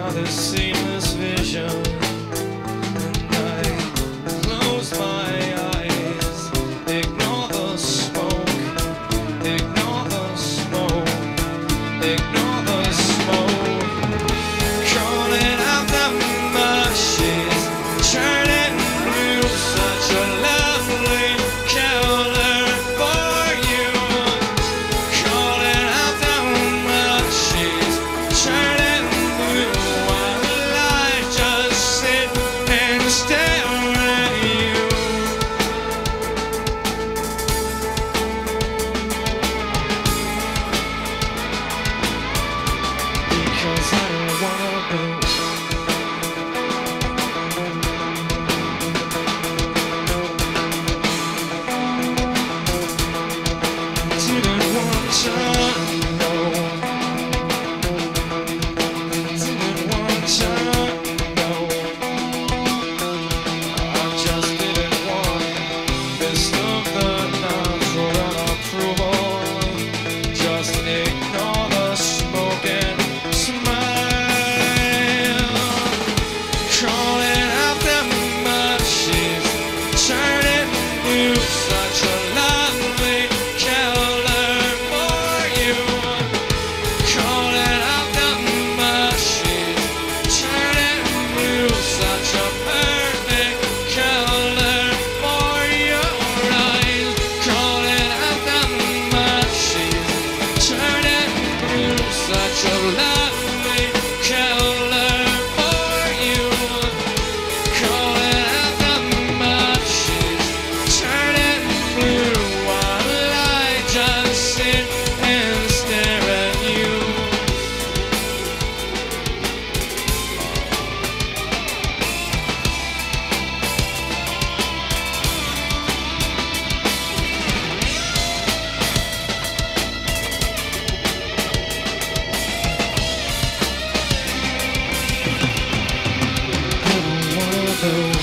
by the seamless vision. して so